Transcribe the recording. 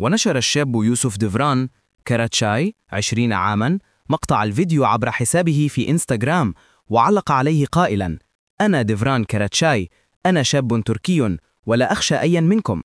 ونشر الشاب يوسف ديفران كراتشاي 20 عاما مقطع الفيديو عبر حسابه في إنستغرام وعلق عليه قائلا أنا ديفران كراتشاي أنا شاب تركي ولا أخشى أيا منكم.